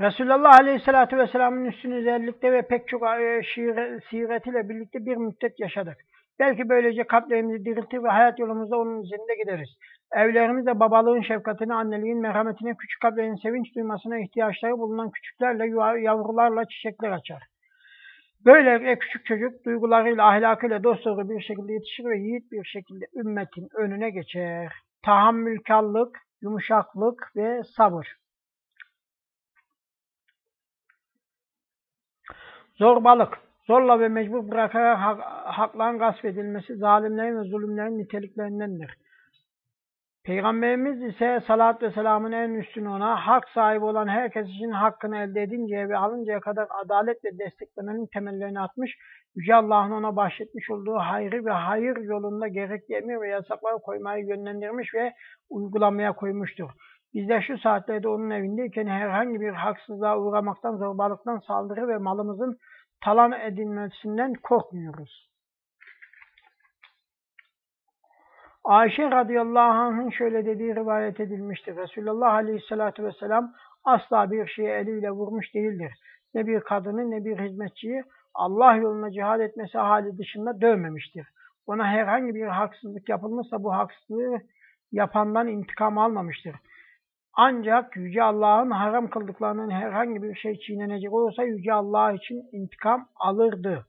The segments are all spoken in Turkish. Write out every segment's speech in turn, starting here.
Resulullah Aleyhisselatü Vesselam'ın üstün özellikle ve pek çok e, şiire, siretiyle birlikte bir müddet yaşadık. Belki böylece kalplerimizi diriltir ve hayat yolumuzda onun izinde gideriz. Evlerimizde babalığın şefkatine, anneliğin merhametine, küçük kalplerin sevinç duymasına ihtiyaçları bulunan küçüklerle, yavrularla çiçekler açar. Böylelikle küçük çocuk duygularıyla, ahlakıyla dosdoğru bir şekilde yetişir ve yiğit bir şekilde ümmetin önüne geçer. Tahammülkarlık, yumuşaklık ve sabır. Zorbalık, zorla ve mecbur bırakarak hak, hakların gasp edilmesi zalimlerin ve zulümlerin niteliklerindendir. Peygamberimiz ise salat ve selamın en üstünü ona hak sahibi olan herkes için hakkını elde edinceye ve alıncaya kadar adaletle desteklemenin temellerini atmış, Yüce Allah'ın ona bahşetmiş olduğu hayrı ve hayır yolunda gerekli emir ve yasakları koymaya yönlendirmiş ve uygulamaya koymuştur. Biz de şu saatlerde onun evindeyken herhangi bir haksızlığa uğramaktan, zorbalıktan, saldırı ve malımızın talan edilmesinden korkmuyoruz. Ayşe radıyallahu anh'ın şöyle dediği rivayet edilmiştir. Resulullah aleyhissalatü vesselam asla bir şeye eliyle vurmuş değildir. Ne bir kadını ne bir hizmetçiyi Allah yoluna cihad etmesi hali dışında dövmemiştir. Ona herhangi bir haksızlık yapılmışsa bu haksızlığı yapandan intikam almamıştır. Ancak Yüce Allah'ın haram kıldıklarının herhangi bir şey çiğnenecek olursa Yüce Allah için intikam alırdı.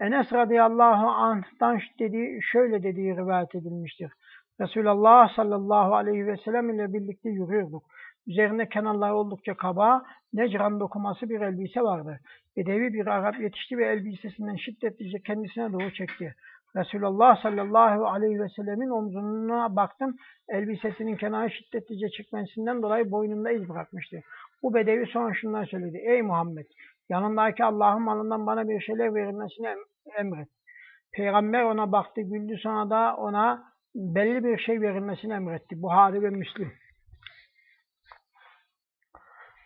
Enes radıyallahu anh'tan dediği, şöyle dediği rivayet edilmiştir. Resulullah sallallahu aleyhi ve sellem ile birlikte yürüyorduk. Üzerinde kenarları oldukça kaba, necran dokuması bir elbise vardı. Bedevi bir Arap yetişti ve elbisesinden şiddetlice kendisine doğru çekti. Resulullah sallallahu aleyhi ve sellemin omzuna baktım. Elbisesinin kenarı şiddetlice çekmesinden dolayı boynunda iz bırakmıştı. Bu bedevi sonra şunlar söyledi. Ey Muhammed! Yanındaki Allah'ın malından bana bir şeyler verilmesini emret. Peygamber ona baktı, güldü sonra da ona belli bir şey verilmesini emretti. Buhari ve Müslim.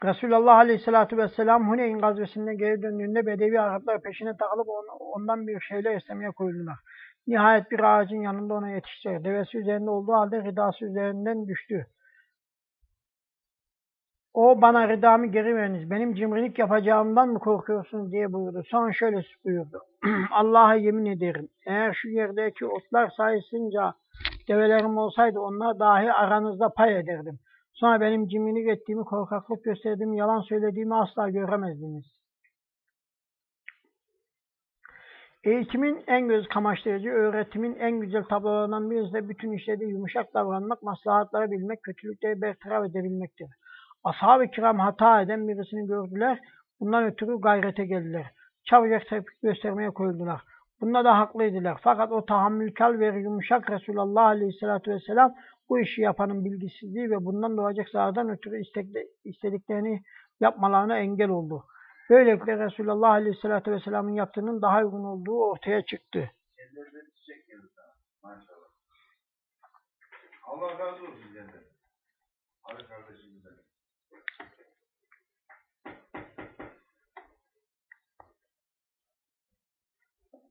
Resulullah Aleyhisselatü Vesselam Huneyn gazvesinde geri döndüğünde Bedevi Araplar peşine takılıp ondan bir şeyler istemeye koyuldular. Nihayet bir ağacın yanında ona yetiştiler. Devesi üzerinde olduğu halde ridası üzerinden düştü. O bana rıdamı geri veriniz, benim cimrilik yapacağımdan mı korkuyorsunuz diye buyurdu. Sonra şöyle buyurdu. Allah'a yemin ederim, eğer şu yerdeki otlar sayısınca develerim olsaydı onlar dahi aranızda pay ederdim. Sonra benim cimrilik ettiğimi, korkaklık gösterdiğimi, yalan söylediğimi asla göremezdiniz. Eğitimin en göz kamaştırıcı, öğretimin en güzel tablolarından birisi de bütün işlerde yumuşak davranmak, maslahatları bilmek, kötülükleri bertaraf edebilmektir. Ashab-ı kiram hata eden birisini gördüler. Bundan ötürü gayrete geldiler. Çabucak tepki göstermeye koyuldular. Bunda da haklıydılar. Fakat o tahammülkal ve yumuşak Resulullah Aleyhisselatü Vesselam bu işi yapanın bilgisizliği ve bundan doğacak zarardan ötürü istediklerini yapmalarına engel oldu. Böylelikle Resulullah Aleyhisselatü Vesselam'ın yaptığının daha uygun olduğu ortaya çıktı. Allah razı olsun senden. Hadi kardeşimizden.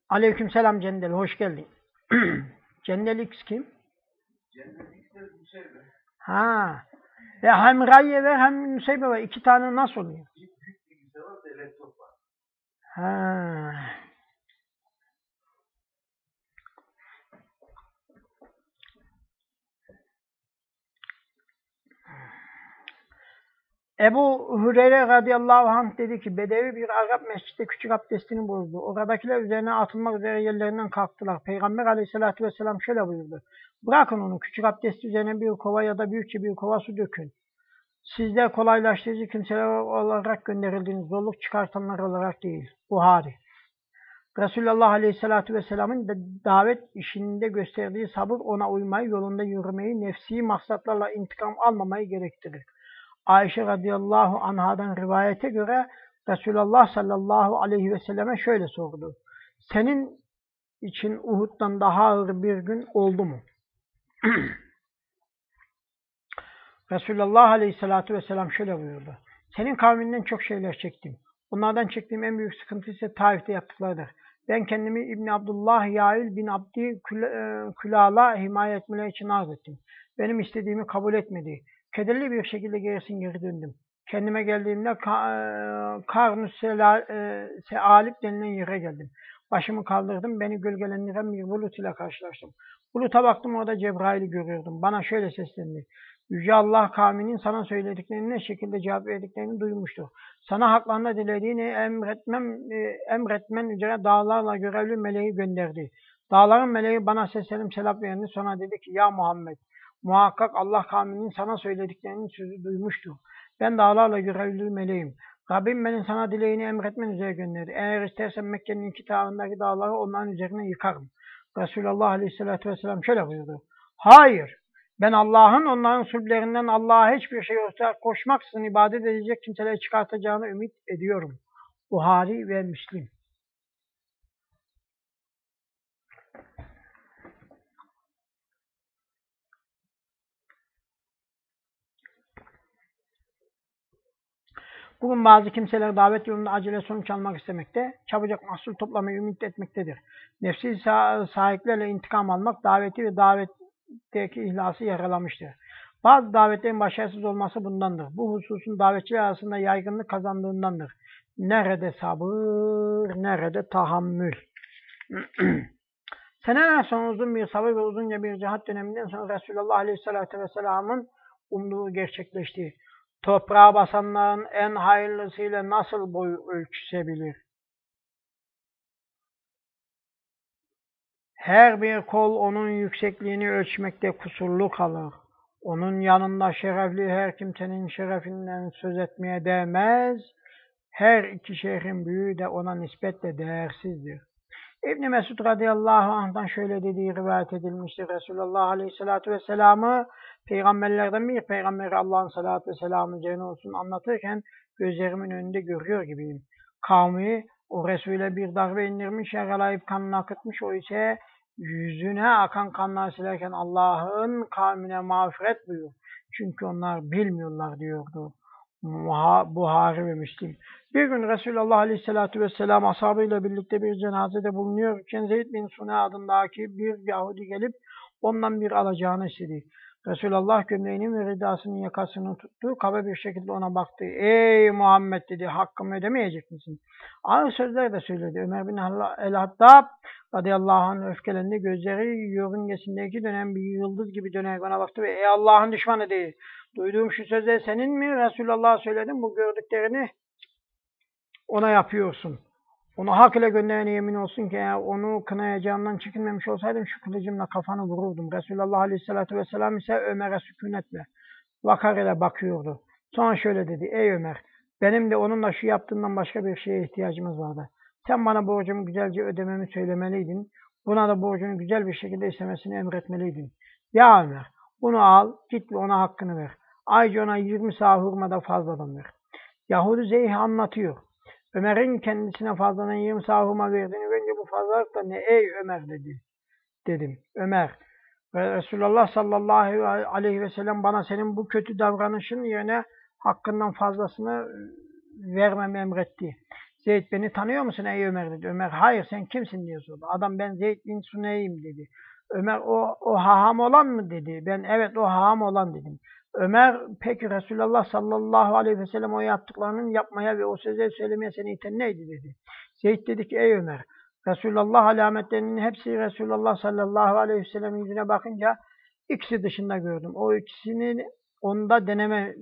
Aleyküm selam Cendel, hoş geldin. Cendel X kim? Cendel. Ha. Ve hem Rayye ve hem Müseybe var. İki tane nasıl oluyor? Ha. Ebu Hüreyre radıyallahu anh dedi ki Bedevi bir Arap mescitte küçük abdestini bozdu. Oradakiler üzerine atılmak üzere yerlerinden kalktılar. Peygamber aleyhissalatü vesselam şöyle buyurdu. Bırakın onu küçük abdest üzerine bir kova ya da büyükçe bir kova su dökün. Sizler kolaylaştırıcı kimseler olarak gönderildiğiniz zorluk çıkartanlar olarak değil. Buhari. Resulullah Aleyhisselatü Vesselam'ın davet işinde gösterdiği sabır ona uymayı, yolunda yürümeyi, nefsi maksatlarla intikam almamayı gerektirir. Ayşe radıyallahu anhadan rivayete göre Resulullah sallallahu aleyhi ve selleme şöyle sordu. Senin için Uhud'dan daha ağır bir gün oldu mu? Resulullah aleyhissalatu vesselam şöyle buyurdu. Senin kavminden çok şeyler çektim. Onlardan çektiğim en büyük sıkıntı ise Taif'te yaptıklarıdır. Ben kendimi İbn Abdullah Yail bin Abdi e, Külala himaye etmeleri için arz ettim. Benim istediğimi kabul etmedi. Kederli bir şekilde gerisin geri döndüm. Kendime geldiğimde Karnus Sealip denilen yere geldim. Başımı kaldırdım, beni gölgelendiren bir bulut ile karşılaştım. Buluta baktım, orada Cebrail'i görüyordum. Bana şöyle seslendi. Yüce Allah kavminin sana söylediklerini ne şekilde cevap verdiklerini duymuştur. Sana haklarında dilediğini emretmem, e, emretmen üzere dağlarla görevli meleği gönderdi. Dağların meleği bana seslenip selam verdi. Sonra dedi ki ya Muhammed muhakkak Allah kavminin sana söylediklerinin sözü duymuştur. Ben dağlarla görevli meleğim. Rabbim beni sana dileğini emretmen üzere gönderdi. Eğer istersen Mekke'nin iki tarafındaki dağları onların üzerine yıkarım. Resulullah Aleyhisselatü Vesselam şöyle buyurdu. Hayır, ben Allah'ın onların sulblerinden Allah'a hiçbir şey ortak koşmaksızın ibadet edecek kimseleri çıkartacağını ümit ediyorum. Buhari ve Müslim. Bugün bazı kimseler davet yolunda acele sonuç almak istemekte, çabucak mahsul toplamayı ümit etmektedir. Nefsi sahiplerle intikam almak daveti ve davetteki ihlası yaralamıştır. Bazı davetlerin başarısız olması bundandır. Bu hususun davetçiler arasında yaygınlık kazandığındandır. Nerede sabır, nerede tahammül. Seneler sonra uzun bir sabır ve uzunca bir cihat döneminden sonra Resulullah Aleyhisselatü Vesselam'ın umduğu gerçekleşti toprağa basanların en hayırlısıyla nasıl boy ölçüşebilir? Her bir kol onun yüksekliğini ölçmekte kusurlu kalır. Onun yanında şerefli her kimsenin şerefinden söz etmeye değmez. Her iki şehrin büyüğü de ona nispetle değersizdir. İbn Mesud radıyallahu anh'tan şöyle dediği rivayet edilmiştir. Resulullah aleyhissalatu vesselam'ı peygamberlerden bir peygamberi Allah'ın salatü ve selamı üzerine olsun anlatırken gözlerimin önünde görüyor gibiyim. Kavmi o Resul'e bir darbe indirmiş, yaralayıp kanını akıtmış. O ise yüzüne akan kanlar silerken Allah'ın kavmine mağfiret buyur. Çünkü onlar bilmiyorlar diyordu. Buhari ve Müslim. Bir gün Resulullah Aleyhisselatü Vesselam ashabıyla birlikte bir cenazede bulunuyorken Zeyd bin Suna adındaki bir Yahudi gelip ondan bir alacağını istedi. Resulullah gömleğinin ve ridasının yakasını tuttu. Kaba bir şekilde ona baktı. Ey Muhammed dedi hakkımı ödemeyecek misin? Ağır sözler de söyledi. Ömer bin el-Hattab radıyallahu anh öfkelendi. Gözleri yörüngesindeki dönen bir yıldız gibi dönerek bana baktı ve ey Allah'ın düşmanı değil. Duyduğum şu sözler senin mi? Resulullah söyledim bu gördüklerini ona yapıyorsun. Onu hak ile gönderene yemin olsun ki eğer onu kınayacağından çekinmemiş olsaydım şu kılıcımla kafanı vururdum. Resulullah Aleyhisselatü Vesselam ise Ömer'e sükunetle vakar ile bakıyordu. Sonra şöyle dedi. Ey Ömer benim de onunla şu yaptığından başka bir şeye ihtiyacımız vardı. Sen bana borcumu güzelce ödememi söylemeliydin. Buna da borcunu güzel bir şekilde istemesini emretmeliydin. Ya Ömer bunu al git ve ona hakkını ver. Ayrıca ona 20 sağ hurmada fazladan ver. Yahudi Zeyh anlatıyor. Ömer'in kendisine fazladan yirmi sahuma verdiğini görünce bu fazlalık da ne ey Ömer dedi. Dedim. Ömer ve Resulullah sallallahu aleyhi ve sellem bana senin bu kötü davranışın yerine hakkından fazlasını ıı, vermemi emretti. Zeyd beni tanıyor musun ey Ömer dedi. Ömer hayır sen kimsin diye sordu. Adam ben Zeyd bin Suney'im dedi. Ömer o, o haham olan mı dedi. Ben evet o haham olan dedim. Ömer peki Resulullah sallallahu aleyhi ve sellem o yaptıklarının yapmaya ve o sözleri söylemeye seni iten neydi dedi. Zeyd dedi ki ey Ömer Resulullah alametlerinin hepsi Resulullah sallallahu aleyhi ve sellem yüzüne bakınca ikisi dışında gördüm. O ikisini onda deneme,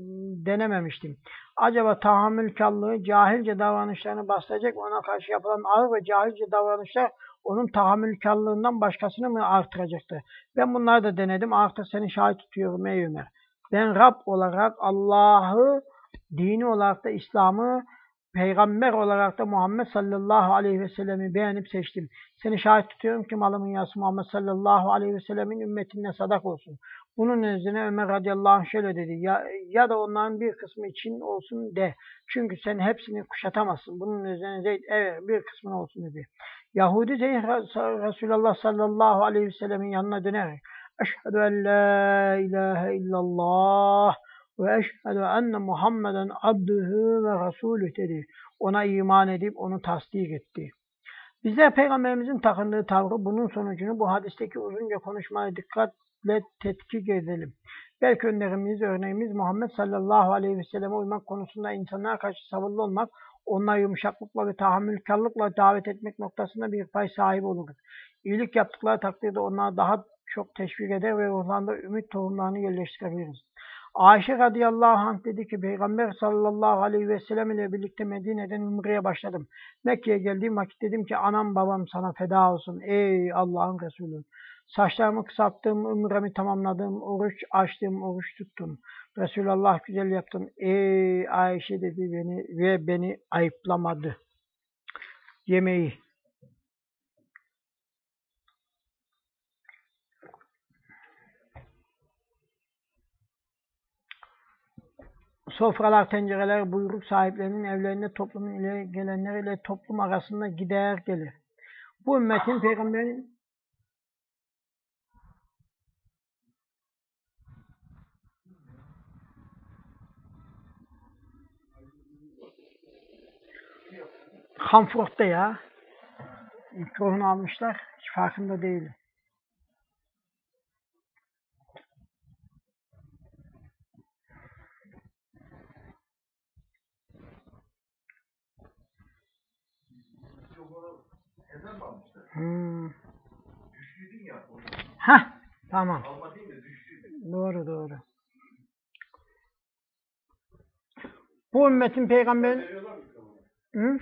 denememiştim. Acaba tahammülkarlığı cahilce davranışlarını bastıracak ona karşı yapılan ağır ve cahilce davranışlar onun tahammülkarlığından başkasını mı artıracaktı? Ben bunları da denedim. Artık seni şahit tutuyorum ey Ömer. Ben Rab olarak Allah'ı, dini olarak da İslam'ı, peygamber olarak da Muhammed sallallahu aleyhi ve sellemi beğenip seçtim. Seni şahit tutuyorum ki malımın yası Muhammed sallallahu aleyhi ve sellemin ümmetine sadak olsun. Bunun üzerine Ömer radıyallahu anh şöyle dedi. Ya, ya da onların bir kısmı için olsun de. Çünkü sen hepsini kuşatamazsın. Bunun üzerine Zeyd evet bir kısmın olsun dedi. Yahudi Zeyd Resulullah sallallahu aleyhi ve sellemin yanına dönerek Eşhedü en la ilahe illallah ve eşhedü enne Muhammeden abdühü ve rasulüh dedi. Ona iman edip onu tasdik etti. Bizler Peygamberimizin takındığı tavrı bunun sonucunu bu hadisteki uzunca konuşmaya dikkatle tetkik edelim. Belki önderimiz, örneğimiz Muhammed sallallahu aleyhi ve selleme uymak konusunda insanlara karşı sabırlı olmak, onlara yumuşaklıkla ve tahammülkarlıkla davet etmek noktasında bir pay sahibi oluruz. İyilik yaptıkları takdirde onlara daha çok teşvik eder ve ruhlarında ümit tohumlarını yerleştirebiliriz. Ayşe radıyallahu anh dedi ki Peygamber sallallahu aleyhi ve sellem ile birlikte Medine'den Umre'ye başladım. Mekke'ye geldiğim vakit dedim ki anam babam sana feda olsun ey Allah'ın Resulü. Saçlarımı kısalttım, umremi tamamladım, oruç açtım, oruç tuttum. Resulullah güzel yaptın. Ey Ayşe dedi beni ve beni ayıplamadı. Yemeği. Sofralar, tencereler buyruk sahiplerinin evlerinde toplumun ile gelenleriyle toplum arasında gider gelir. Bu ümmetin peygamberin Hamfurt'ta ya. Mikrofonu almışlar. Hiç farkında değilim. Hmm. Heh, tamam. Doğru doğru. Bu ümmetin peygamberin Hı?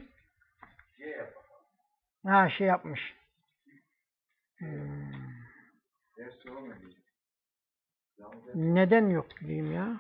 Ha şey yapmış. Hmm. Neden yok diyeyim ya?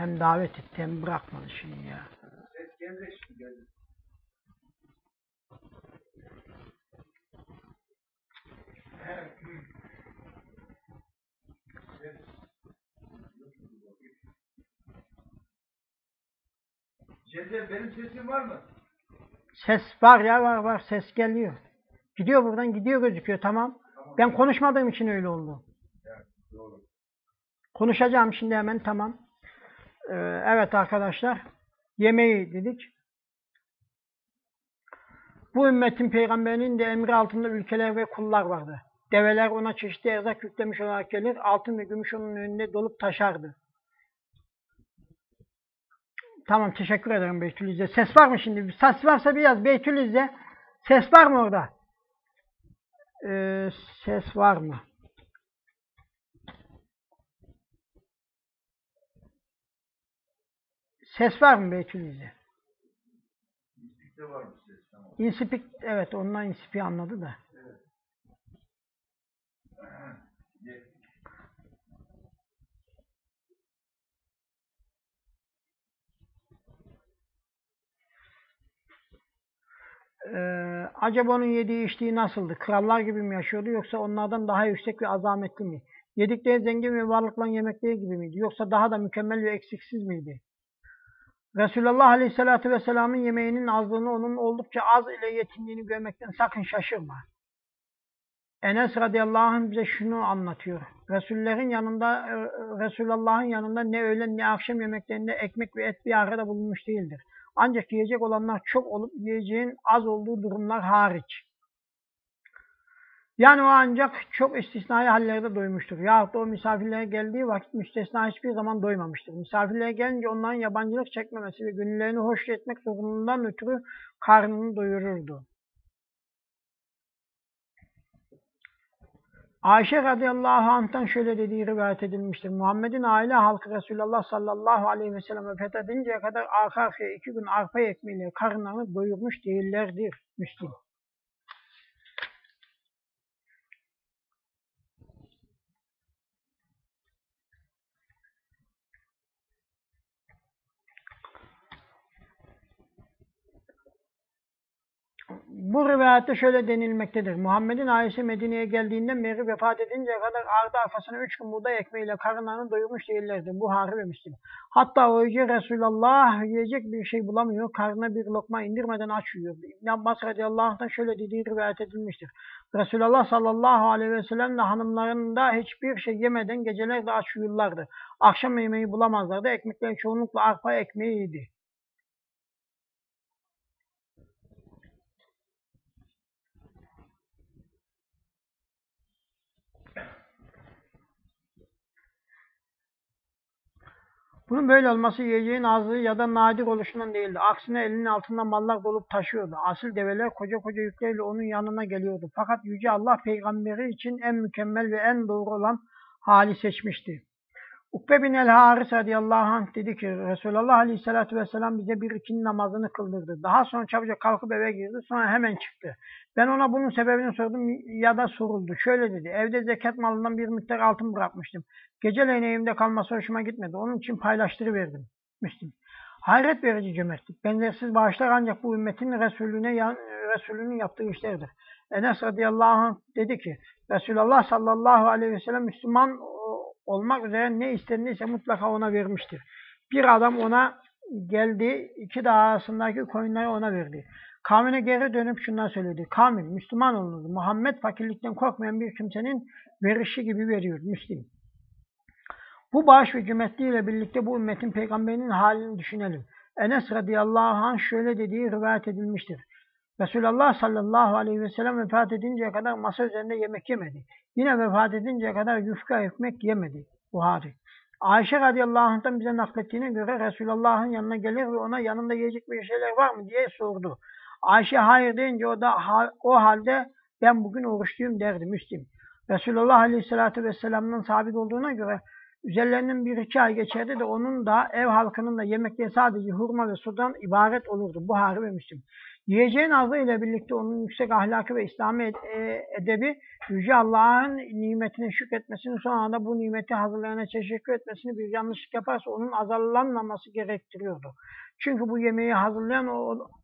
Hem davet etti hem bırakmadı şeyi ya. Ses geldi şimdi geldi. Cezir benim sesim var mı? Ses var ya var var ses geliyor. Gidiyor buradan gidiyor gözüküyor tamam. Ben konuşmadığım için öyle oldu. Evet, doğru. Konuşacağım şimdi hemen tamam. Ee, evet arkadaşlar yemeği dedik. Bu ümmetin peygamberinin de emri altında ülkeler ve kullar vardı. Develer ona çeşitli erzak yüklemiş olarak gelir, altın ve gümüş onun önünde dolup taşardı. Tamam teşekkür ederim Beytülizze. Ses var mı şimdi? Ses varsa bir yaz Beytülizze. Ses var mı orada? Ee, ses var mı? Ses var mı Beytülizze? İstikte var mı ses? Tamam. İnsipik, evet ondan insipi anladı da. Ye. Ee, acaba onun yediği içtiği nasıldı? Krallar gibi mi yaşıyordu yoksa onlardan daha yüksek ve azametli mi? Yedikleri zengin ve varlıkla yemekleri gibi miydi? Yoksa daha da mükemmel ve eksiksiz miydi? Resulullah Aleyhisselatü Vesselam'ın yemeğinin azlığını onun oldukça az ile yetindiğini görmekten sakın şaşırma. Enes radıyallahu anh bize şunu anlatıyor. Resullerin yanında, Resulullah'ın yanında ne öğlen ne akşam yemeklerinde ekmek ve et bir arada bulunmuş değildir. Ancak yiyecek olanlar çok olup yiyeceğin az olduğu durumlar hariç. Yani o ancak çok istisnai hallerde doymuştur. Yahut da o misafirlere geldiği vakit müstesna hiçbir zaman doymamıştır. Misafirlere gelince onların yabancılık çekmemesi ve gönüllerini hoş etmek zorundan ötürü karnını doyururdu. Ayşe radıyallahu anh'tan şöyle dediği rivayet edilmiştir. Muhammed'in aile halkı Resulullah sallallahu aleyhi ve selleme fethedinceye kadar arka arkaya iki gün arpa ekmeğiyle karınlarını doyurmuş değillerdir. Müslim. Bu rivayette şöyle denilmektedir. Muhammed'in ailesi Medine'ye geldiğinden beri vefat edinceye kadar ardı arkasına üç gün buğday ekmeğiyle karınlarını doyurmuş değillerdi. Buhari ve Müslim. Hatta o yüce Resulullah yiyecek bir şey bulamıyor. Karnına bir lokma indirmeden aç yiyordu. İbn Abbas radıyallahu anh'tan şöyle dediği rivayet edilmiştir. Resulullah sallallahu aleyhi ve sellem de hanımlarında hiçbir şey yemeden gecelerde aç uyurlardı. Akşam yemeği bulamazlardı. Ekmekler çoğunlukla arpa ekmeğiydi. Bunun böyle olması yiyeceğin azlığı ya da nadir oluşundan değildi. Aksine elinin altından mallar dolup taşıyordu. Asıl develer koca koca yüklerle onun yanına geliyordu. Fakat Yüce Allah peygamberi için en mükemmel ve en doğru olan hali seçmişti. Ukbe bin el-Haris radıyallahu anh dedi ki Resulullah aleyhissalatü vesselam bize bir ikindi namazını kıldırdı. Daha sonra çabucak kalkıp eve girdi. Sonra hemen çıktı. Ben ona bunun sebebini sordum ya da soruldu. Şöyle dedi. Evde zekat malından bir miktar altın bırakmıştım. Geceleyin evimde kalması hoşuma gitmedi. Onun için paylaştırıverdim. Müslim. Hayret verici cömertlik. Benzersiz bağışlar ancak bu ümmetin Resulüne, Resulünün yaptığı işlerdir. Enes radıyallahu anh dedi ki Resulullah sallallahu aleyhi ve sellem Müslüman olmak üzere ne istenirse mutlaka ona vermiştir. Bir adam ona geldi, iki dağ arasındaki koyunları ona verdi. Kavmine geri dönüp şunlar söyledi. Kavmin, Müslüman olunuz. Muhammed fakirlikten korkmayan bir kimsenin verişi gibi veriyor. Müslim. Bu bağış ve cömertliğiyle birlikte bu ümmetin peygamberinin halini düşünelim. Enes radıyallahu anh şöyle dediği rivayet edilmiştir. Resulullah sallallahu aleyhi ve sellem vefat edinceye kadar masa üzerinde yemek yemedi. Yine vefat edinceye kadar yufka ekmek yemedi. Buhari. Ayşe radıyallahu anh'tan bize naklettiğine göre Resulullah'ın yanına gelir ve ona yanında yiyecek bir şeyler var mı diye sordu. Ayşe hayır deyince o da o halde ben bugün oruçluyum derdi Müslim. Resulullah aleyhissalatü vesselam'ın sabit olduğuna göre üzerlerinden bir iki ay geçerdi de onun da ev halkının da yemekleri sadece hurma ve sudan ibaret olurdu. Buhari ve Müslim. Yiyeceğin azı ile birlikte onun yüksek ahlakı ve İslami e, edebi Yüce Allah'ın nimetine şükretmesini sonra da bu nimeti hazırlayana teşekkür etmesini bir yanlışlık yaparsa onun azarlanmaması gerektiriyordu. Çünkü bu yemeği hazırlayan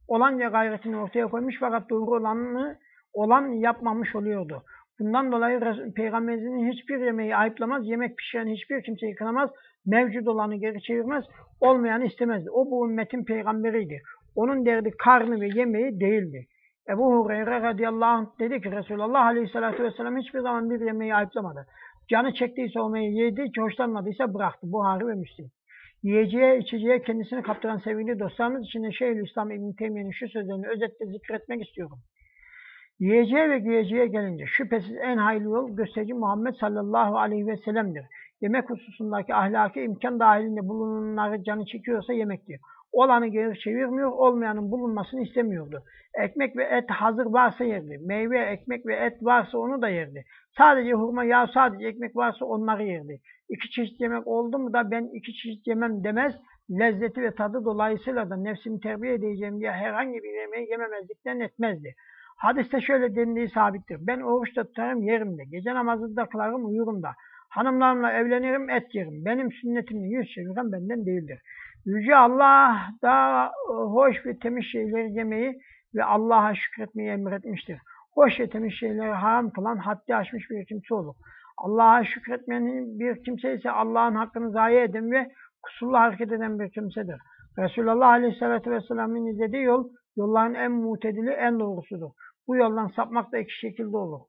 olanca gayretini ortaya koymuş fakat doğru olanını olan yapmamış oluyordu. Bundan dolayı Peygamberimizin hiçbir yemeği ayıplamaz, yemek pişiren hiçbir kimseyi kınamaz, mevcut olanı geri çevirmez, olmayanı istemezdi. O bu ümmetin peygamberiydi. Onun derdi karnı ve yemeği değildi. Ebu Hureyre radıyallahu anh dedi ki Resulullah aleyhissalatü vesselam hiçbir zaman bir yemeği ayıplamadı. Canı çektiyse o yemeği yedi, hiç hoşlanmadıysa bıraktı. Buhari ve Müslim. Yiyeceğe, içeceğe kendisini kaptıran sevgili dostlarımız için de Şeyhülislam İbn Teymiye'nin şu sözlerini özetle zikretmek istiyorum. Yiyeceğe ve giyeceğe gelince şüphesiz en hayırlı yol gösterici Muhammed sallallahu aleyhi ve sellem'dir. Yemek hususundaki ahlaki imkan dahilinde bulunanları canı çekiyorsa yemektir. Olanı geri çevirmiyor, olmayanın bulunmasını istemiyordu. Ekmek ve et hazır varsa yerdi. Meyve, ekmek ve et varsa onu da yerdi. Sadece hurma, yağ, sadece ekmek varsa onları yerdi. İki çeşit yemek oldu mu da ben iki çeşit yemem demez. Lezzeti ve tadı dolayısıyla da nefsimi terbiye edeceğim diye herhangi bir yemeği yememezlikten etmezdi. Hadiste şöyle dendiği sabittir. Ben oruçta tutarım yerimde. Gece namazı da kılarım uyurum da. Hanımlarımla evlenirim et yerim. Benim sünnetimle yüz çeviren benden değildir. Yüce Allah da e, hoş ve temiz şeyleri yemeyi ve Allah'a şükretmeyi emretmiştir. Hoş ve temiz şeyleri haram kılan haddi aşmış bir kimse olur. Allah'a şükretmeyen bir kimse ise Allah'ın hakkını zayi eden ve kusurlu hareket eden bir kimsedir. Resulullah Aleyhisselatü Vesselam'ın izlediği yol, yolların en mutedili, en doğrusudur. Bu yoldan sapmak da iki şekilde olur.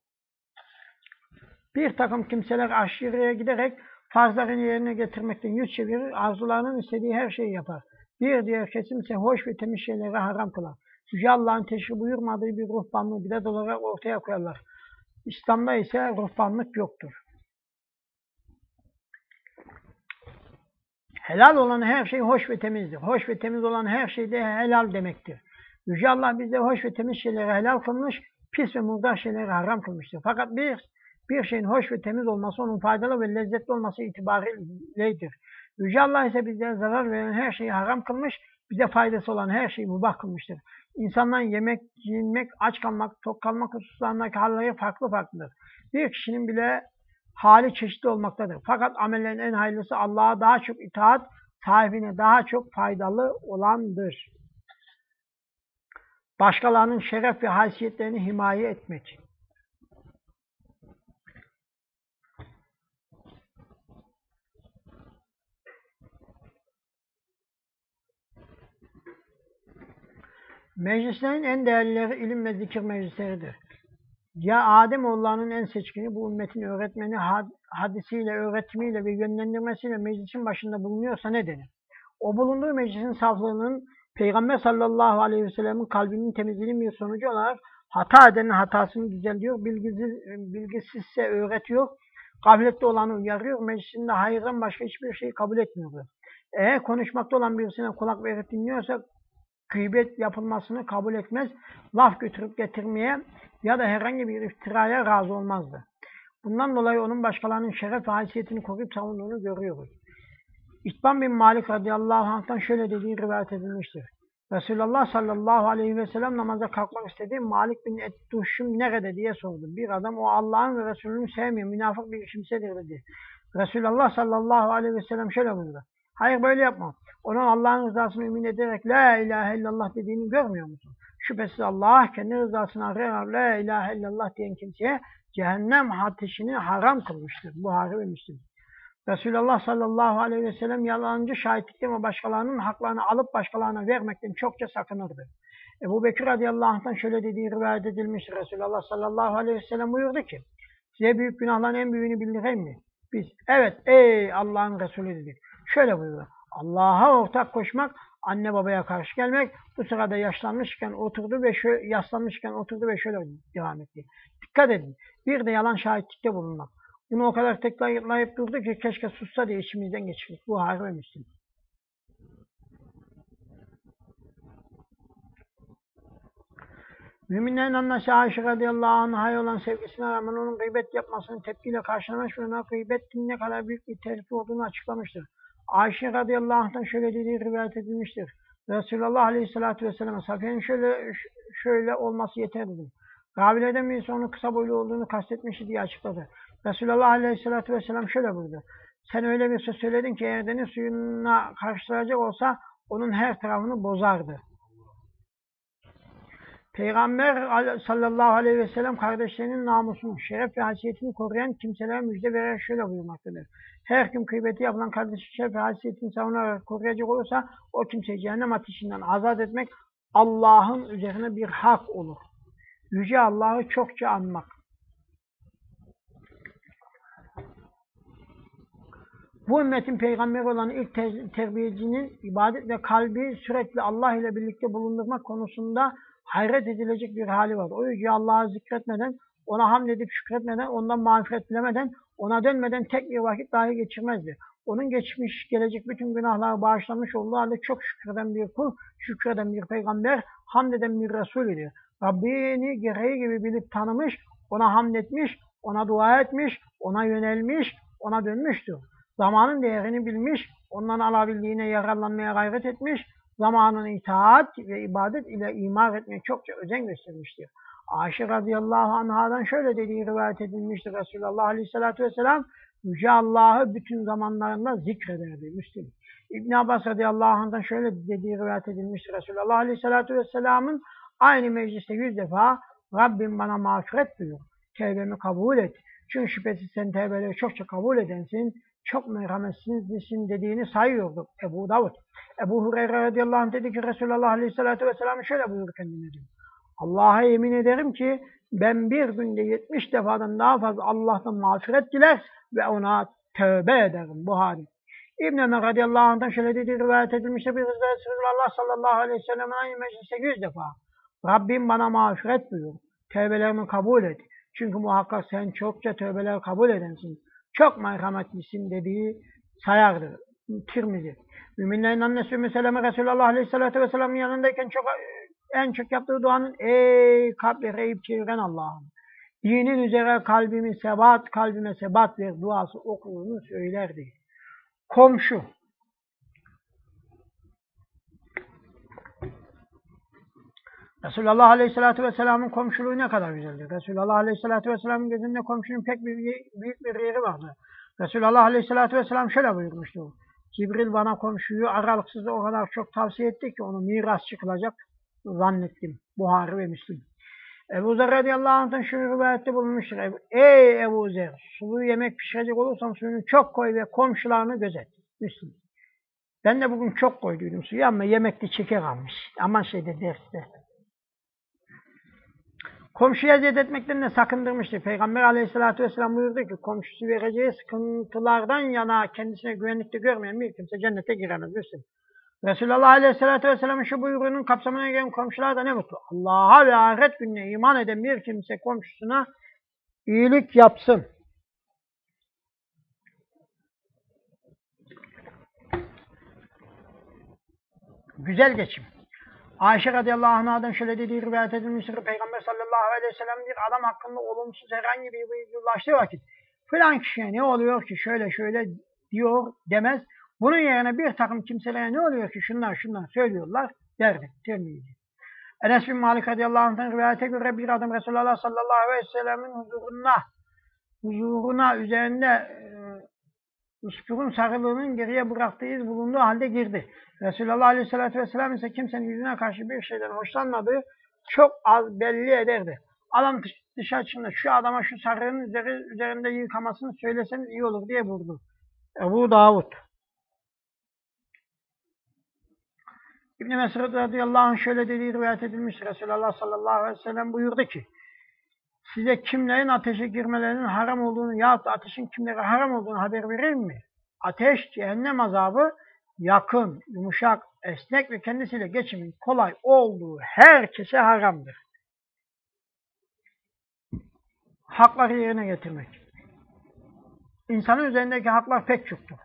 Bir takım kimseler aşırıya giderek farzlarını yerine getirmekten yüz çevirir, arzularının istediği her şeyi yapar. Bir diğer kesim ise hoş ve temiz şeyleri haram kılar. Yüce Allah'ın teşrif buyurmadığı bir ruhbanlığı bidat olarak ortaya koyarlar. İslam'da ise ruhbanlık yoktur. Helal olan her şey hoş ve temizdir. Hoş ve temiz olan her şey de helal demektir. Yüce Allah bize hoş ve temiz şeyleri helal kılmış, pis ve murdar şeyleri haram kılmıştır. Fakat bir, bir şeyin hoş ve temiz olması onun faydalı ve lezzetli olması itibariyledir. Yüce Allah ise bizlere zarar veren her şeyi haram kılmış, bize faydası olan her şeyi mubah kılmıştır. İnsanların yemek, giyinmek, aç kalmak, tok kalmak hususlarındaki halleri farklı farklıdır. Bir kişinin bile hali çeşitli olmaktadır. Fakat amellerin en hayırlısı Allah'a daha çok itaat, sahibine daha çok faydalı olandır. Başkalarının şeref ve haysiyetlerini himaye etmek. Meclislerin en değerlileri ilim ve zikir meclisleridir. Ya Adem oğullarının en seçkini bu ümmetin öğretmeni hadisiyle, öğretimiyle ve yönlendirmesiyle meclisin başında bulunuyorsa ne denir? O bulunduğu meclisin saflığının Peygamber sallallahu aleyhi ve sellemin kalbinin temizliğinin bir sonucu olarak hata edenin hatasını düzeltiyor, bilgisiz, bilgisizse öğretiyor, gaflette olanı uyarıyor, meclisinde hayırdan başka hiçbir şeyi kabul etmiyor. Eğer konuşmakta olan birisine kulak verip dinliyorsa gıybet yapılmasını kabul etmez, laf götürüp getirmeye ya da herhangi bir iftiraya razı olmazdı. Bundan dolayı onun başkalarının şeref ve haysiyetini koruyup savunduğunu görüyoruz. İtban bin Malik radıyallahu anh'tan şöyle dediği rivayet edilmiştir. Resulullah sallallahu aleyhi ve sellem namaza kalkmak istedi. Malik bin Ettuşum nerede diye sordu. Bir adam o Allah'ın ve Resulünü sevmiyor, münafık bir kimsedir dedi. Resulullah sallallahu aleyhi ve sellem şöyle buyurdu. Hayır böyle yapma. Onun Allah'ın rızasını ümit ederek La ilahe illallah dediğini görmüyor musun? Şüphesiz Allah kendi rızasını arayarak La ilahe illallah diyen kimseye cehennem ateşini haram kılmıştır. Buhari ve Müslim. Resulullah sallallahu aleyhi ve sellem yalancı şahitlikten ve başkalarının haklarını alıp başkalarına vermekten çokça sakınırdı. Ebu Bekir radıyallahu anh'tan şöyle dediği rivayet edilmiştir. Resulullah sallallahu aleyhi ve sellem buyurdu ki size büyük günahların en büyüğünü bildireyim mi? Biz evet ey Allah'ın Resulü dedik. Şöyle buyurdu. Allah'a ortak koşmak, anne babaya karşı gelmek. Bu sırada yaşlanmışken oturdu ve şöyle, yaslanmışken oturdu ve şöyle devam etti. Dikkat edin. Bir de yalan şahitlikte bulunmak. Bunu o kadar tekrarlayıp durdu ki keşke sussa diye içimizden geçirdik. Bu harbi Müslim. Müminlerin annesi Ayşe radıyallahu anh'a olan sevgisine rağmen onun gıybet yapmasını tepkiyle karşılamış ve ona gıybetin ne kadar büyük bir tehlike olduğunu açıklamıştır. Ayşe radıyallahu anh'tan şöyle dediği rivayet edilmiştir. Resulullah aleyhissalatü vesselam Safiye'nin şöyle, şöyle olması yeter dedim. Ravilerden birisi onun kısa boylu olduğunu kastetmişti diye açıkladı. Resulullah aleyhissalatü vesselam şöyle buyurdu. Sen öyle bir söz söyledin ki eğer deniz suyuna karıştıracak olsa onun her tarafını bozardı. Peygamber sallallahu aleyhi ve sellem kardeşlerinin namusunu, şeref ve haysiyetini koruyan kimselere müjde vererek şöyle buyurmaktadır. Her kim kıymeti yapılan kardeşi şeref ve haysiyetini savunarak koruyacak olursa o kimseyi cehennem ateşinden azat etmek Allah'ın üzerine bir hak olur. Yüce Allah'ı çokça anmak. Bu ümmetin peygamberi olan ilk terbiyecinin ibadet ve kalbi sürekli Allah ile birlikte bulundurmak konusunda hayret edilecek bir hali var. O yüce Allah'ı zikretmeden, ona hamd edip şükretmeden, ondan mağfiret dilemeden, ona dönmeden tek bir vakit dahi geçirmezdi. Onun geçmiş, gelecek bütün günahları bağışlamış olduğu halde çok şükreden bir kul, şükreden bir peygamber, hamd eden bir Resul idi. Rabbini gereği gibi bilip tanımış, ona hamd etmiş, ona dua etmiş, ona yönelmiş, ona dönmüştür. Zamanın değerini bilmiş, ondan alabildiğine yararlanmaya gayret etmiş, zamanını itaat ve ibadet ile imar etmeye çokça özen göstermiştir. Ayşe radıyallahu anhadan şöyle dediği rivayet edilmiştir Resulullah aleyhissalatü vesselam, Yüce Allah'ı bütün zamanlarında zikrederdi. Müslim. İbn Abbas radıyallahu anh'dan şöyle dediği rivayet edilmiştir Resulullah aleyhissalatü vesselamın aynı mecliste yüz defa Rabbim bana mağfiret buyur, tevbemi kabul et. Çünkü şüphesiz sen tevbeleri çokça kabul edensin, çok merhametsizsin dediğini sayıyordu Ebu Davud. Ebu Hureyre radıyallahu anh dedi ki Resulullah aleyhissalatü vesselam şöyle buyurdu kendine diyor. Allah'a yemin ederim ki ben bir günde 70 defadan daha fazla Allah'tan mağfiret diler ve ona tövbe ederim. Buhari. İbn Ömer radıyallahu anh'tan şöyle dediği rivayet edilmiştir. Bir Resulullah sallallahu aleyhi ve sellem aynı meclise yüz defa Rabbim bana mağfiret buyur. Tevbelerimi kabul et. Çünkü muhakkak sen çokça tövbeler kabul edensin. Çok merhametlisin dediği sayardı. Tirmizi. Müminlerin annesi Ümmü Seleme Resulullah Aleyhisselatü Vesselam'ın yanındayken çok en çok yaptığı duanın ey kalpleri eğip çeviren Allah'ım. Dinin üzere kalbimi sebat, kalbime sebat ver duası okuduğunu söylerdi. Komşu. Resulullah Aleyhisselatü Vesselam'ın komşuluğu ne kadar güzeldir. Resulullah Aleyhisselatü Vesselam'ın gözünde komşunun pek bir, büyük bir yeri vardı. Resulullah Aleyhisselatü Vesselam şöyle buyurmuştu. Cibril bana komşuyu aralıksız o kadar çok tavsiye etti ki onu miras çıkılacak zannettim. Buhari ve Müslim. Ebu Zer radıyallahu anh'tan şu rivayette bulunmuştur. Ey Ebu Zer, sulu yemek pişirecek olursan suyunu çok koy ve komşularını gözet. Müslim. Ben de bugün çok koyduydum suyu ama yemekte çeker almış. Aman şeyde derste. Komşuya eziyet etmekten de sakındırmıştır. Peygamber aleyhissalatü vesselam buyurdu ki komşusu vereceği sıkıntılardan yana kendisine güvenlikte görmeyen bir kimse cennete giremez. Müslim. Resulullah Aleyhisselatü Vesselam'ın şu buyruğunun kapsamına giren komşular da ne mutlu. Allah'a ve ahiret gününe iman eden bir kimse komşusuna iyilik yapsın. Güzel geçim. Ayşe radıyallahu anh'dan şöyle dediği rivayet edilmiştir. Peygamber sallallahu aleyhi ve sellem bir adam hakkında olumsuz herhangi bir bilgi ulaştığı vakit filan kişiye ne oluyor ki şöyle şöyle diyor demez. Bunun yerine bir takım kimselere ne oluyor ki şunlar şunlar söylüyorlar derdi. Tirmizi. Enes bin Malik radıyallahu anh'tan rivayete göre bir adam Resulullah sallallahu aleyhi ve sellemin huzuruna huzuruna üzerinde uspurun sarılığının geriye bıraktığı iz bulunduğu halde girdi. Resulullah aleyhissalatü vesselam ise kimsenin yüzüne karşı bir şeyden hoşlanmadığı çok az belli ederdi. Adam dışarı çıktığında şu adama şu sarığın üzeri, üzerinde yıkamasını söyleseniz iyi olur diye vurdu. Ebu Davud. İbn-i Mesud radıyallahu anh şöyle dediği rivayet edilmiş. Resulullah sallallahu aleyhi ve sellem buyurdu ki size kimlerin ateşe girmelerinin haram olduğunu yahut ateşin kimlere haram olduğunu haber vereyim mi? Ateş, cehennem azabı yakın, yumuşak, esnek ve kendisiyle geçimin kolay olduğu herkese haramdır. Hakları yerine getirmek. İnsanın üzerindeki haklar pek çoktur.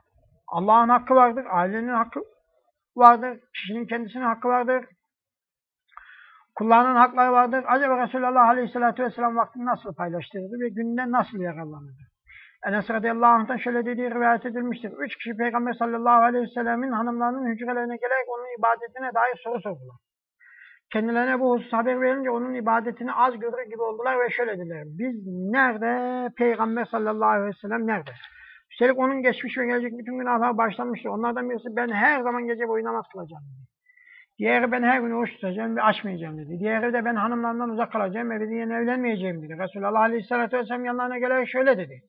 Allah'ın hakkı vardır, ailenin hakkı vardır, kişinin kendisinin hakkı vardır, kullarının hakları vardır. Acaba Resulullah Aleyhisselatü Vesselam vaktini nasıl paylaştırdı ve günden nasıl yararlanırdı? Enes radıyallahu anh'tan şöyle dediği rivayet edilmiştir. Üç kişi Peygamber sallallahu aleyhi ve sellemin hanımlarının hücrelerine gelerek onun ibadetine dair soru sordular. Kendilerine bu husus haber verince onun ibadetini az görür gibi oldular ve şöyle dediler. Biz nerede? Peygamber sallallahu aleyhi ve sellem nerede? Üstelik onun geçmiş ve gelecek bütün günahlar başlanmıştır. Onlardan birisi ben her zaman gece boyu namaz kılacağım dedi. Diğeri ben her gün oruç tutacağım ve açmayacağım dedi. Diğeri de ben hanımlarından uzak kalacağım ve ebediyen evlenmeyeceğim dedi. Resulullah Aleyhisselatü Vesselam yanlarına gelerek şöyle dedi.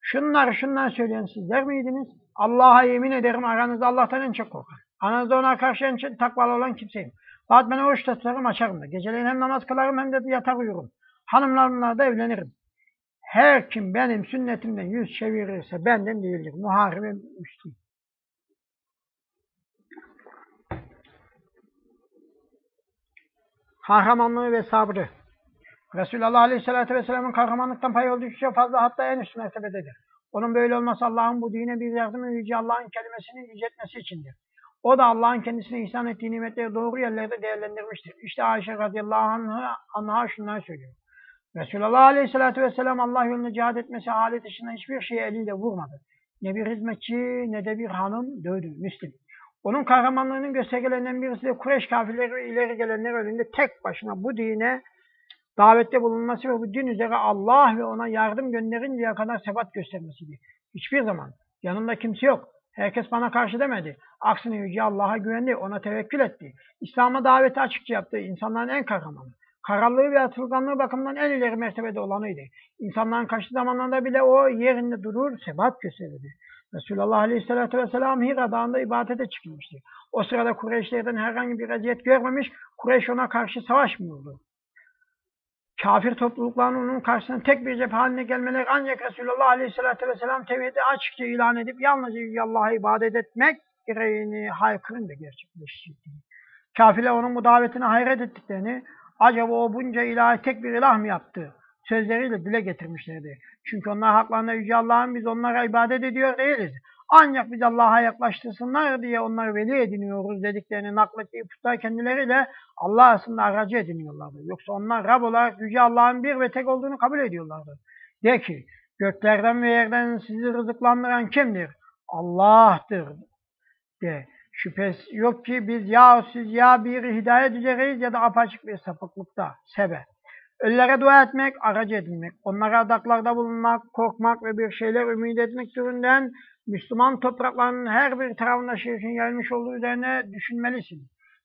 Şunlar şunlar söyleyen sizler miydiniz? Allah'a yemin ederim aranızda Allah'tan en çok korkar. Aranızda ona karşı en çok takvalı olan kimseyim. Fakat ben oruç tutarım açarım da. Geceleyin hem namaz kılarım hem de yatar uyurum. Hanımlarımla da evlenirim. Her kim benim sünnetimden yüz çevirirse benden değildir. Muharebe Müslüm. Kahramanlığı ve sabrı. Resulullah Aleyhisselatü Vesselam'ın kahramanlıktan payı oldukça fazla hatta en üst mertebededir. Onun böyle olması Allah'ın bu dine bir yardımı yüce Allah'ın kelimesini yüceltmesi içindir. O da Allah'ın kendisine ihsan ettiği nimetleri doğru yerlerde değerlendirmiştir. İşte Ayşe radıyallahu anh'a, anh'a şunları söylüyor. Resulullah aleyhissalatü vesselam Allah yolunda cihad etmesi hali dışında hiçbir şeyi eliyle vurmadı. Ne bir hizmetçi ne de bir hanım dövdü. Müslim. Onun kahramanlığının göstergelerinden birisi de Kureyş kafirleri ve ileri gelenler önünde tek başına bu dine davette bulunması ve bu din üzere Allah ve ona yardım gönderinceye kadar sebat göstermesiydi. Hiçbir zaman yanında kimse yok. Herkes bana karşı demedi. Aksine Yüce Allah'a güvendi, ona tevekkül etti. İslam'a daveti açıkça yaptı. İnsanların en kahramanı. Kararlılığı ve atılganlığı bakımından en ileri mertebede olanıydı. İnsanların karşı zamanlarda bile o yerinde durur, sebat gösterirdi. Resulullah Aleyhisselatü Vesselam Hira Dağı'nda ibadete çıkmıştı. O sırada Kureyşlerden herhangi bir eziyet görmemiş, Kureyş ona karşı savaşmıyordu. Kafir topluluklarının onun karşısına tek bir cephe haline gelmeleri ancak Resulullah Aleyhisselatü Vesselam tevhidi açıkça ilan edip yalnızca Allah'a ibadet etmek gereğini haykırınca gerçekleştirdi. Kafirler onun bu davetine hayret ettiklerini, acaba o bunca ilahi tek bir ilah mı yaptı? Sözleriyle dile getirmişlerdi. Çünkü onlar haklarında Yüce Allah'ın biz onlara ibadet ediyor değiliz. Ancak biz Allah'a yaklaştırsınlar diye onları veli ediniyoruz dediklerini naklettiği putlar kendileriyle Allah aslında aracı ediniyorlardı. Yoksa onlar Rab olarak Yüce Allah'ın bir ve tek olduğunu kabul ediyorlardı. De ki göklerden ve yerden sizi rızıklandıran kimdir? Allah'tır. De. Şüphesiz yok ki biz ya siz ya bir hidayet üzereyiz ya da apaçık bir sapıklıkta. Sebe. Ölülere dua etmek, aracı edinmek, onlara adaklarda bulunmak, korkmak ve bir şeyler ümit etmek türünden Müslüman topraklarının her bir tarafında şirkin yayılmış olduğu üzerine düşünmelisin.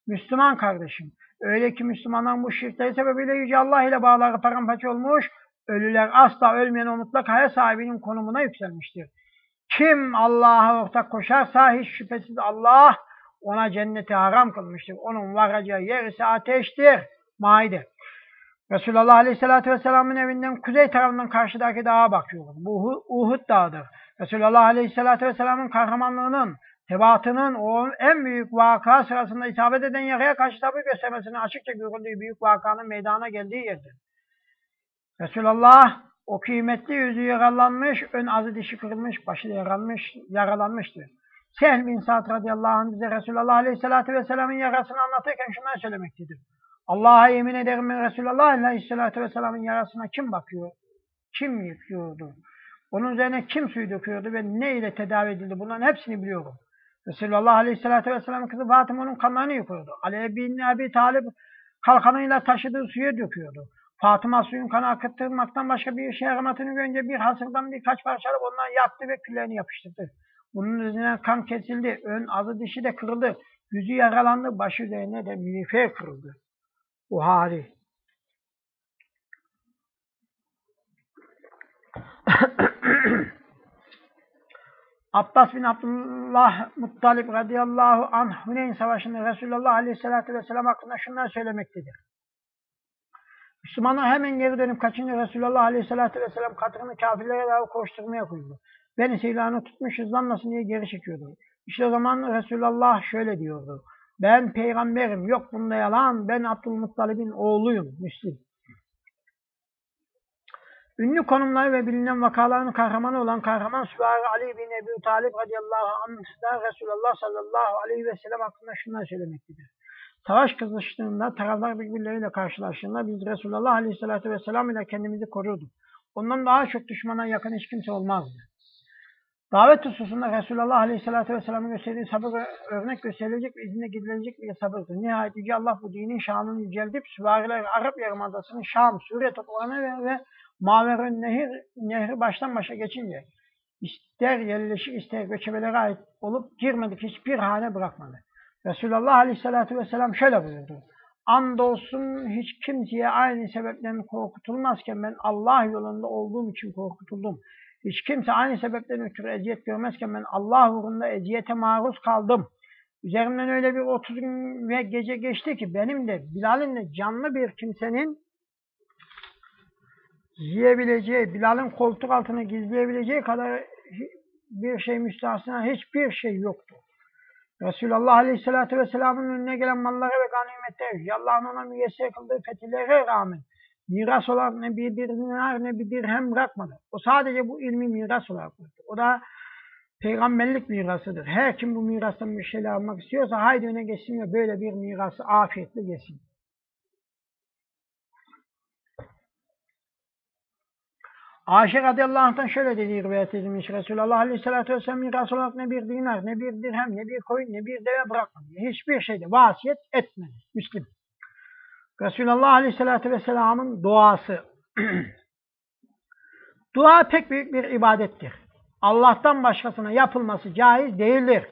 Müslüman kardeşim, öyle ki Müslümanların bu şirkleri sebebiyle Yüce Allah ile bağları paramparça olmuş, ölüler asla ölmeyen o mutlak hayat sahibinin konumuna yükselmiştir. Kim Allah'a ortak koşarsa hiç şüphesiz Allah ona cenneti haram kılmıştır. Onun varacağı yer ise ateştir. Maide. Resulullah Aleyhisselatü Vesselam'ın evinden kuzey tarafından karşıdaki dağa bakıyoruz. Bu Uhud dağıdır. Resulullah Aleyhisselatü Vesselam'ın kahramanlığının, tebatının o en büyük vaka sırasında isabet eden yaraya karşı tabi göstermesinin açıkça görüldüğü büyük vakanın meydana geldiği yerdir. Resulullah o kıymetli yüzü yaralanmış, ön azı dişi kırılmış, başı yaralanmış, yaralanmıştır. Sehl bin Sa'd radıyallahu anh bize Resulullah aleyhissalatü vesselamın yarasını anlatırken şunları söylemektedir. Allah'a yemin ederim Resulullah aleyhissalatü vesselamın yarasına kim bakıyor? Kim yıkıyordu? Onun üzerine kim suyu döküyordu ve ne ile tedavi edildi? Bunların hepsini biliyorum. Resulullah aleyhissalatü vesselamın kızı Fatıma onun kanlarını yıkıyordu. Ali bin Abi Talib kalkanıyla taşıdığı suyu döküyordu. Fatıma suyun kanı akıttırmaktan başka bir işe yaramadığını görünce bir hasırdan birkaç parça ondan yaktı ve küllerini yapıştırdı. Bunun üzerine kan kesildi, ön azı dişi de kırıldı, yüzü yaralandı, başı üzerine de miğfer kırıldı. Buhari. Abbas bin Abdullah Muttalip radıyallahu anh Huneyn Savaşı'nda Resulullah aleyhissalatü vesselam hakkında şunlar söylemektedir. Müslümanlar hemen geri dönüp kaçınca Resulullah Aleyhisselatü Vesselam katırını kafirlere doğru koşturmaya koydu. Beni silahını tutmuş hızlanmasın diye geri çekiyordu. İşte o zaman Resulullah şöyle diyordu. Ben peygamberim, yok bunda yalan, ben Abdülmuttalib'in oğluyum, Müslim. Ünlü konumları ve bilinen vakaların kahramanı olan kahraman Süvari Ali bin Ebu Talib radıyallahu anh da Resulullah sallallahu aleyhi ve sellem hakkında şunlar söylemektedir. Savaş kızıştığında, taraflar birbirleriyle karşılaştığında biz Resulullah Aleyhisselatü Vesselam ile kendimizi korurduk. Ondan daha çok düşmana yakın hiç kimse olmazdı. Davet hususunda Resulullah Aleyhisselatü Vesselam'ın gösterdiği sabır örnek gösterilecek ve izinde gidilecek bir sabırdır. Nihayet Yüce Allah bu dinin şanını yüceltip süvariler Arap Yarımadası'nın Şam, Suriye topraklarına ve, ve Maverön Nehir, Nehri baştan başa geçince ister yerleşik ister göçebelere ait olup girmedik hiçbir hane bırakmadı. Resulullah Aleyhisselatü Vesselam şöyle buyurdu. Andolsun hiç kimseye aynı sebepten korkutulmazken ben Allah yolunda olduğum için korkutuldum. Hiç kimse aynı sebepten ötürü eziyet görmezken ben Allah uğrunda eziyete maruz kaldım. Üzerimden öyle bir 30 gün ve gece geçti ki benim de Bilal'in de canlı bir kimsenin yiyebileceği, Bilal'in koltuk altını gizleyebileceği kadar bir şey müstahsına hiçbir şey yoktu. Resulullah Aleyhisselatü Vesselam'ın önüne gelen mallara ve ganimetler, Allah'ın ona müyesser kıldığı fetillere rağmen miras olarak ne bir dinar ne bir dirhem bırakmadı. O sadece bu ilmi miras olarak bıraktı. O da peygamberlik mirasıdır. Her kim bu mirastan bir şeyler almak istiyorsa haydi öne geçsin ve böyle bir mirası afiyetle yesin. Ayşe radıyallahu anh'tan şöyle dediği rivayet edilmiş. Resulullah aleyhissalatü vesselam miras olarak ne bir dinar, ne bir dirhem, ne bir koyun, ne bir deve bırakmadı. Hiçbir şeyde vasiyet etmedi. Müslim. Resulullah aleyhissalatü vesselamın duası. Dua pek büyük bir ibadettir. Allah'tan başkasına yapılması caiz değildir.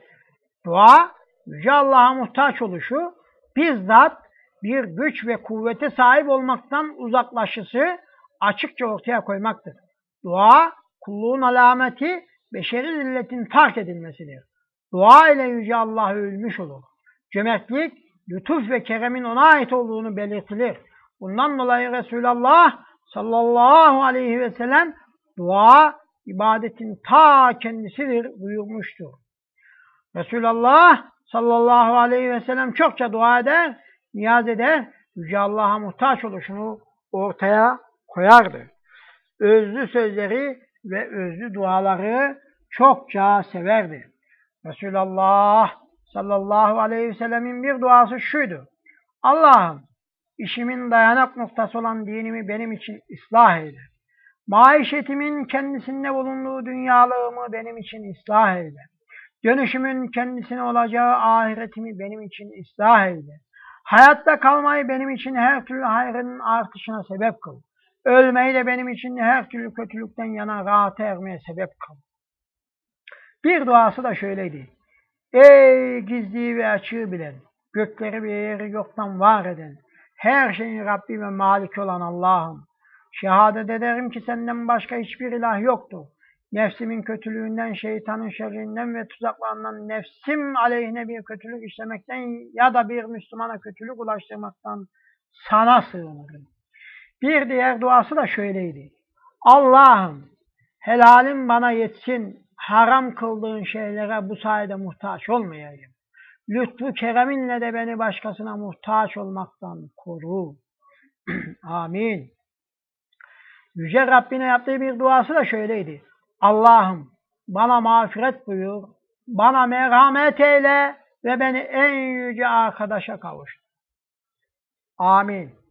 Dua, Yüce Allah'a muhtaç oluşu, bizzat bir güç ve kuvvete sahip olmaktan uzaklaşısı açıkça ortaya koymaktır. Dua, kulluğun alameti, beşeri zilletin fark edilmesidir. Dua ile Yüce Allah övülmüş olur. Cömertlik, lütuf ve keremin ona ait olduğunu belirtilir. Bundan dolayı Resulullah sallallahu aleyhi ve sellem dua ibadetin ta kendisidir buyurmuştur. Resulullah sallallahu aleyhi ve sellem çokça dua eder, niyaz eder, Yüce Allah'a muhtaç oluşunu ortaya koyardı. özlü sözleri ve özlü duaları çokça severdi. Resulullah sallallahu aleyhi ve sellemin bir duası şuydu. Allah'ım işimin dayanak noktası olan dinimi benim için ıslah eyle. Maişetimin kendisinde bulunduğu dünyalığımı benim için ıslah eyle. Dönüşümün kendisine olacağı ahiretimi benim için ıslah eyle. Hayatta kalmayı benim için her türlü hayrın artışına sebep kıl. Ölmeyi de benim için her türlü kötülükten yana rahat ermeye sebep kıl. Bir duası da şöyleydi. Ey gizli ve açığı bilen, gökleri ve yeri yoktan var eden, her şeyin Rabbi ve Malik olan Allah'ım. Şehadet ederim ki senden başka hiçbir ilah yoktur. Nefsimin kötülüğünden, şeytanın şerrinden ve tuzaklarından nefsim aleyhine bir kötülük işlemekten ya da bir Müslümana kötülük ulaştırmaktan sana sığınırım. Bir diğer duası da şöyleydi. Allah'ım helalim bana yetsin, haram kıldığın şeylere bu sayede muhtaç olmayayım. Lütfu kereminle de beni başkasına muhtaç olmaktan koru. Amin. Yüce Rabbine yaptığı bir duası da şöyleydi. Allah'ım bana mağfiret buyur, bana merhamet eyle ve beni en yüce arkadaşa kavuş. Amin.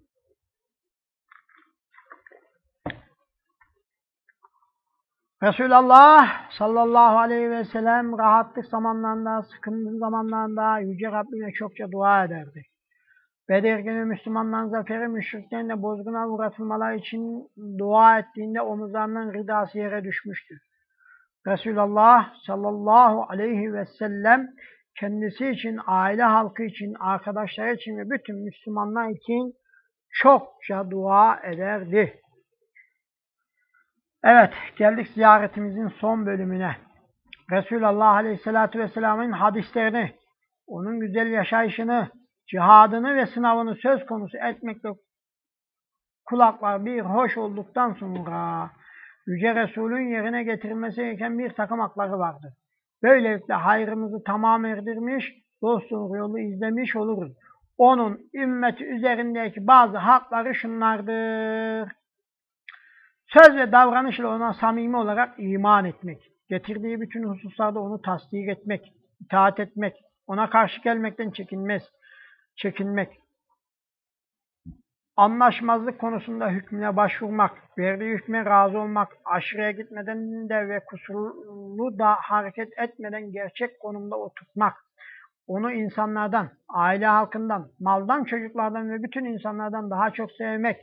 Resulullah sallallahu aleyhi ve sellem rahatlık zamanlarında, sıkıntı zamanlarında Yüce Rabbine çokça dua ederdi. Bedir günü Müslümanların zaferi müşriklerin de bozguna uğratılmaları için dua ettiğinde omuzlarının rıdası yere düşmüştü. Resulullah sallallahu aleyhi ve sellem kendisi için, aile halkı için, arkadaşları için ve bütün Müslümanlar için çokça dua ederdi. Evet, geldik ziyaretimizin son bölümüne. Resulullah Aleyhisselatü Vesselam'ın hadislerini, onun güzel yaşayışını, cihadını ve sınavını söz konusu etmekte kulaklar bir hoş olduktan sonra Yüce Resul'ün yerine getirilmesi gereken bir takım hakları vardır. Böylelikle hayrımızı tamam erdirmiş, dostluğun yolu izlemiş oluruz. Onun ümmeti üzerindeki bazı hakları şunlardır. Söz ve davranışla ona samimi olarak iman etmek, getirdiği bütün hususlarda onu tasdik etmek, itaat etmek, ona karşı gelmekten çekinmez, çekinmek, anlaşmazlık konusunda hükmüne başvurmak, verdiği hükme razı olmak, aşırıya gitmeden de ve kusurlu da hareket etmeden gerçek konumda oturtmak, onu insanlardan, aile halkından, maldan, çocuklardan ve bütün insanlardan daha çok sevmek,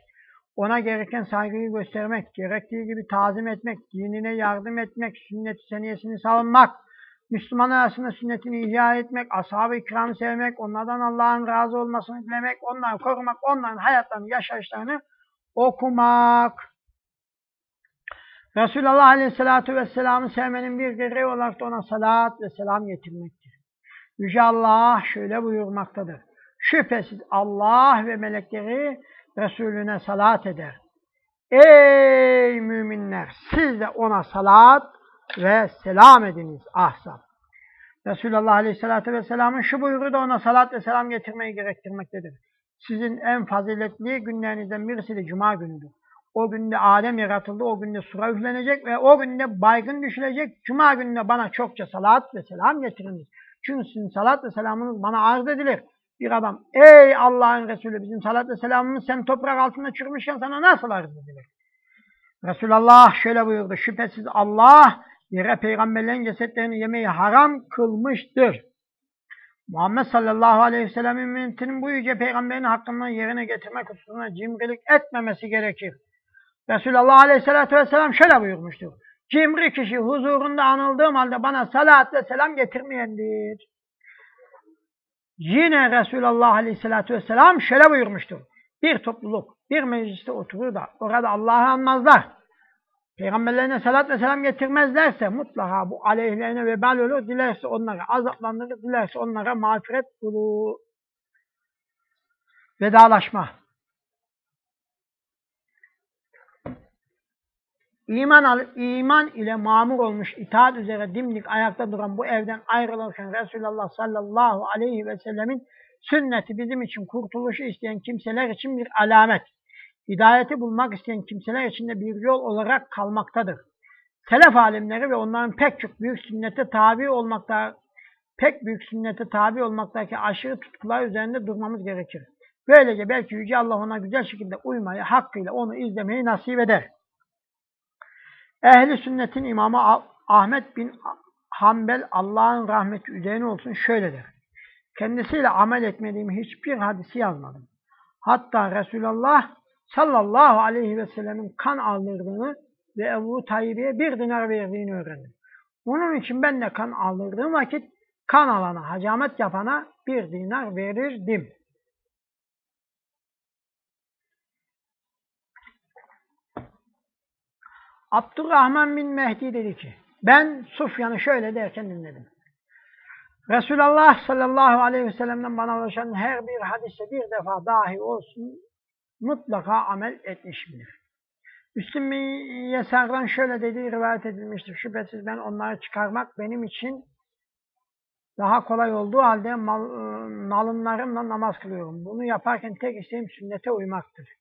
ona gereken saygıyı göstermek, gerektiği gibi tazim etmek, dinine yardım etmek, sünnet-i seniyesini savunmak, Müslüman arasında sünnetini ihya etmek, ashab-ı ikramı sevmek, onlardan Allah'ın razı olmasını dilemek, onları korumak, onların hayatlarını, yaşayışlarını okumak. Resulullah Aleyhisselatü Vesselam'ı sevmenin bir gereği olarak da ona salat ve selam getirmektir. Yüce Allah şöyle buyurmaktadır. Şüphesiz Allah ve melekleri Resulüne salat eder. Ey müminler! Siz de ona salat ve selam ediniz. Ahzab. Resulullah Aleyhisselatü Vesselam'ın şu buyruğu da ona salat ve selam getirmeyi gerektirmektedir. Sizin en faziletli günlerinizden birisi de Cuma günüdür. O günde Adem yaratıldı, o günde sura üflenecek ve o günde baygın düşülecek. Cuma gününde bana çokça salat ve selam getiriniz. Çünkü sizin salat ve selamınız bana arz edilir. Bir adam, ey Allah'ın Resulü bizim salat ve selamımız sen toprak altında çürümüşken sana nasıl arz edilir? Resulullah şöyle buyurdu, şüphesiz Allah yere peygamberlerin cesetlerini yemeyi haram kılmıştır. Muhammed sallallahu aleyhi ve sellem'in ümmeti'nin bu yüce peygamberin hakkından yerine getirmek hususuna cimrilik etmemesi gerekir. Resulullah aleyhissalatü vesselam şöyle buyurmuştur. Cimri kişi huzurunda anıldığım halde bana salat ve selam getirmeyendir. Yine Resulullah aleyhissalatü vesselam şöyle buyurmuştur. Bir topluluk bir mecliste oturur da orada Allah'ı anmazlar. Peygamberlerine salat ve selam getirmezlerse mutlaka bu aleyhlerine vebal olur. Dilerse onlara azaplandırır, dilerse onlara mağfiret bulur. Vedalaşma. İman, iman ile mamur olmuş, itaat üzere dimdik ayakta duran bu evden ayrılırken Resulullah sallallahu aleyhi ve sellemin sünneti bizim için kurtuluşu isteyen kimseler için bir alamet. hidayeti bulmak isteyen kimseler içinde bir yol olarak kalmaktadır. Selef alimleri ve onların pek çok büyük sünnete tabi olmakta, pek büyük sünnete tabi olmaktaki aşırı tutkular üzerinde durmamız gerekir. Böylece belki Yüce Allah ona güzel şekilde uymayı, hakkıyla onu izlemeyi nasip eder. Ehli sünnetin imamı Ahmet bin Hanbel Allah'ın rahmeti üzerine olsun şöyle der. Kendisiyle amel etmediğim hiçbir hadisi yazmadım. Hatta Resulullah sallallahu aleyhi ve sellemin kan aldırdığını ve Ebu Tayyip'e bir dinar verdiğini öğrendim. Bunun için ben de kan aldırdığım vakit kan alana, hacamet yapana bir dinar verirdim. Abdurrahman bin Mehdi dedi ki, ben Sufyan'ı şöyle derken dinledim. Resulullah sallallahu aleyhi ve sellem'den bana ulaşan her bir hadise bir defa dahi olsun mutlaka amel etmişimdir. Müslüm bin Yesar'dan şöyle dediği rivayet edilmiştir. Şüphesiz ben onları çıkarmak benim için daha kolay olduğu halde mal, nalınlarımla namaz kılıyorum. Bunu yaparken tek isteğim sünnete uymaktır.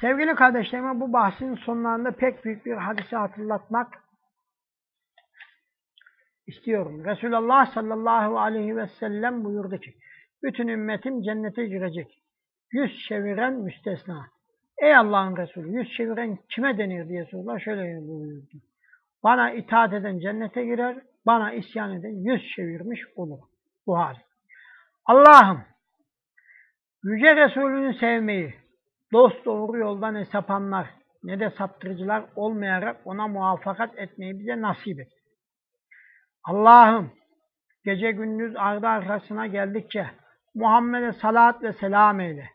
Sevgili kardeşlerime bu bahsin sonlarında pek büyük bir hadise hatırlatmak istiyorum. Resulullah sallallahu aleyhi ve sellem buyurdu ki, bütün ümmetim cennete girecek. Yüz çeviren müstesna. Ey Allah'ın Resulü, yüz çeviren kime denir diye sordular. Şöyle buyurdu. Bana itaat eden cennete girer, bana isyan eden yüz çevirmiş olur. Buhari. Allah'ım, Yüce Resulünü sevmeyi, dost doğru yoldan ne sapanlar ne de saptırıcılar olmayarak ona muvaffakat etmeyi bize nasip et. Allah'ım gece gündüz ardı arkasına geldikçe Muhammed'e salat ve selam eyle.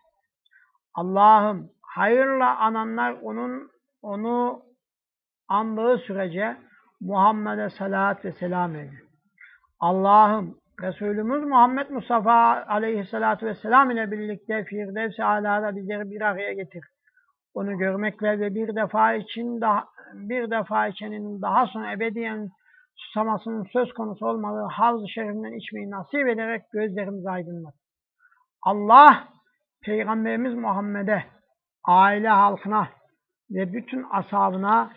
Allah'ım hayırla ananlar onun onu andığı sürece Muhammed'e salat ve selam eyle. Allah'ım Resulümüz Muhammed Mustafa aleyhissalatu vesselam ile birlikte Firdevs-i Alâ'da bizleri bir araya getir. Onu görmekle ve bir defa için daha, bir defa içenin daha sonra ebediyen susamasının söz konusu olmadığı havz-ı şerifinden içmeyi nasip ederek gözlerimizi aydınlat. Allah Peygamberimiz Muhammed'e, aile halkına ve bütün ashabına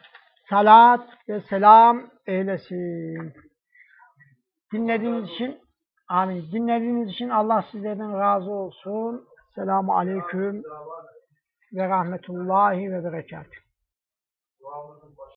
salat ve selam eylesin. Dinlediğiniz için amin. Dinlediğiniz için Allah sizlerden razı olsun. Selamun aleyküm ve rahmetullahi ve berekatuhu.